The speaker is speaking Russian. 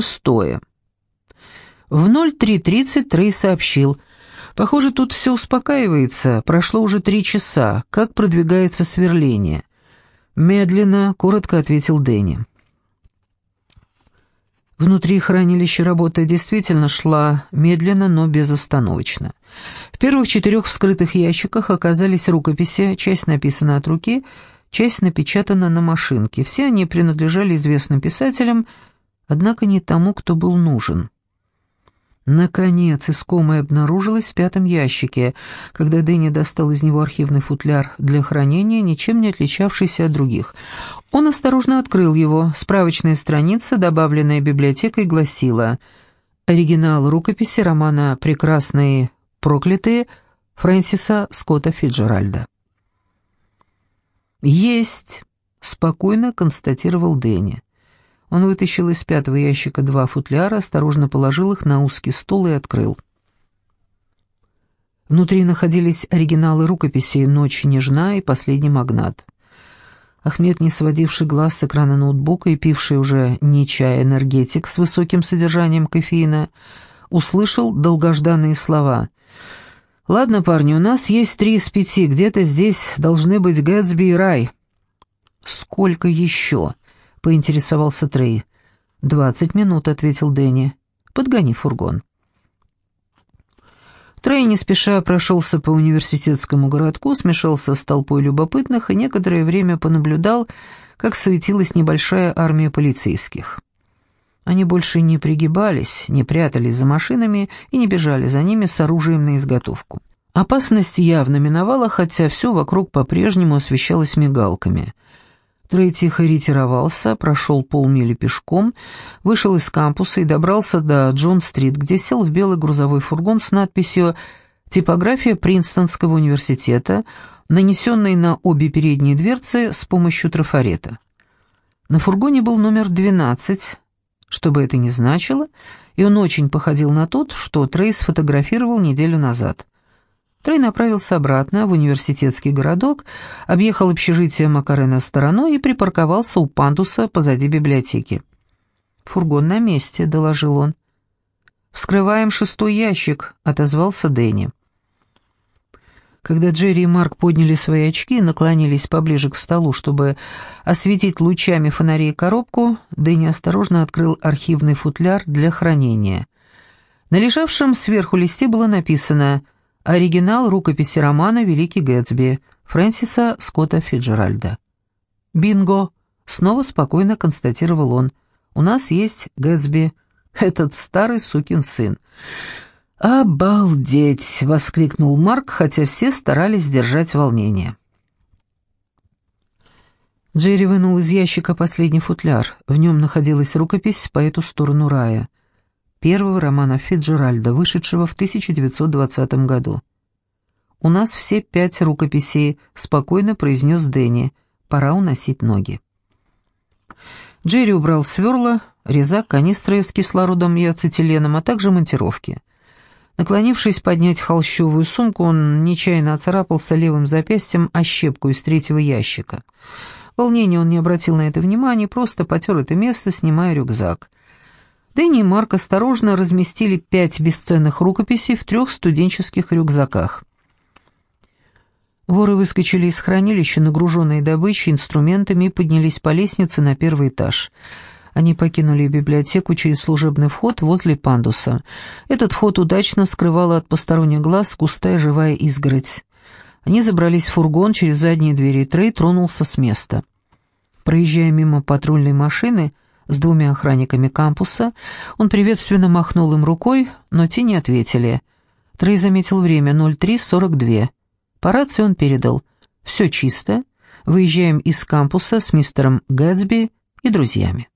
шестое. В 03.30 Трей сообщил. «Похоже, тут все успокаивается. Прошло уже три часа. Как продвигается сверление?» «Медленно», — коротко ответил Дэнни. Внутри хранилища работа действительно шла медленно, но безостановочно. В первых четырех вскрытых ящиках оказались рукописи, часть написана от руки, часть напечатана на машинке. Все они принадлежали известным писателям, однако не тому, кто был нужен. Наконец, искомое обнаружилось в пятом ящике, когда Дэнни достал из него архивный футляр для хранения, ничем не отличавшийся от других. Он осторожно открыл его. Справочная страница, добавленная библиотекой, гласила «Оригинал рукописи романа «Прекрасные проклятые» Фрэнсиса Скотта Фиджеральда». «Есть», — спокойно констатировал Дэнни. Он вытащил из пятого ящика два футляра, осторожно положил их на узкий стол и открыл. Внутри находились оригиналы рукописей «Ночь нежна» и «Последний магнат». Ахмед, не сводивший глаз с экрана ноутбука и пивший уже не чай, а энергетик с высоким содержанием кофеина, услышал долгожданные слова. «Ладно, парни, у нас есть три из пяти, где-то здесь должны быть Гэтсби и Рай». «Сколько еще?» — поинтересовался Трей. «Двадцать минут», — ответил Дэнни. «Подгони фургон». Трей не спеша прошелся по университетскому городку, смешался с толпой любопытных и некоторое время понаблюдал, как суетилась небольшая армия полицейских. Они больше не пригибались, не прятались за машинами и не бежали за ними с оружием на изготовку. Опасность явно миновала, хотя все вокруг по-прежнему освещалось мигалками — Трей тихо ретировался, прошел полмили пешком, вышел из кампуса и добрался до Джон-стрит, где сел в белый грузовой фургон с надписью «Типография Принстонского университета», нанесенной на обе передние дверцы с помощью трафарета. На фургоне был номер 12, что бы это ни значило, и он очень походил на тот, что Трей сфотографировал неделю назад – Трей направился обратно в университетский городок, объехал общежитие Макарена стороной и припарковался у пандуса позади библиотеки. «Фургон на месте», — доложил он. «Вскрываем шестой ящик», — отозвался Дэнни. Когда Джерри и Марк подняли свои очки и наклонились поближе к столу, чтобы осветить лучами фонарей коробку, Дэнни осторожно открыл архивный футляр для хранения. На лежавшем сверху листе было написано «Связь». Оригинал рукописи романа «Великий Гэтсби» Фрэнсиса Скотта Фиджеральда. «Бинго!» — снова спокойно констатировал он. «У нас есть Гэтсби, этот старый сукин сын». «Обалдеть!» — воскликнул Марк, хотя все старались сдержать волнение. Джерри вынул из ящика последний футляр. В нем находилась рукопись по эту сторону рая первого романа Фитджеральда, вышедшего в 1920 году. «У нас все пять рукописей», — спокойно произнес Дэнни. «Пора уносить ноги». Джерри убрал сверла, резак, канистры с кислородом и ацетиленом, а также монтировки. Наклонившись поднять холщовую сумку, он нечаянно оцарапался левым запястьем о щепку из третьего ящика. Волнение он не обратил на это внимания, просто потер это место, снимая рюкзак. Дэнни и Марк осторожно разместили пять бесценных рукописей в трех студенческих рюкзаках. Воры выскочили из хранилища, нагруженные добычей, инструментами, и поднялись по лестнице на первый этаж. Они покинули библиотеку через служебный вход возле пандуса. Этот вход удачно скрывала от посторонних глаз густая живая изгородь. Они забрались в фургон через задние двери, и Трей тронулся с места. Проезжая мимо патрульной машины, с двумя охранниками кампуса. Он приветственно махнул им рукой, но те не ответили. Трей заметил время 03.42. По рации он передал «Все чисто, выезжаем из кампуса с мистером Гэтсби и друзьями».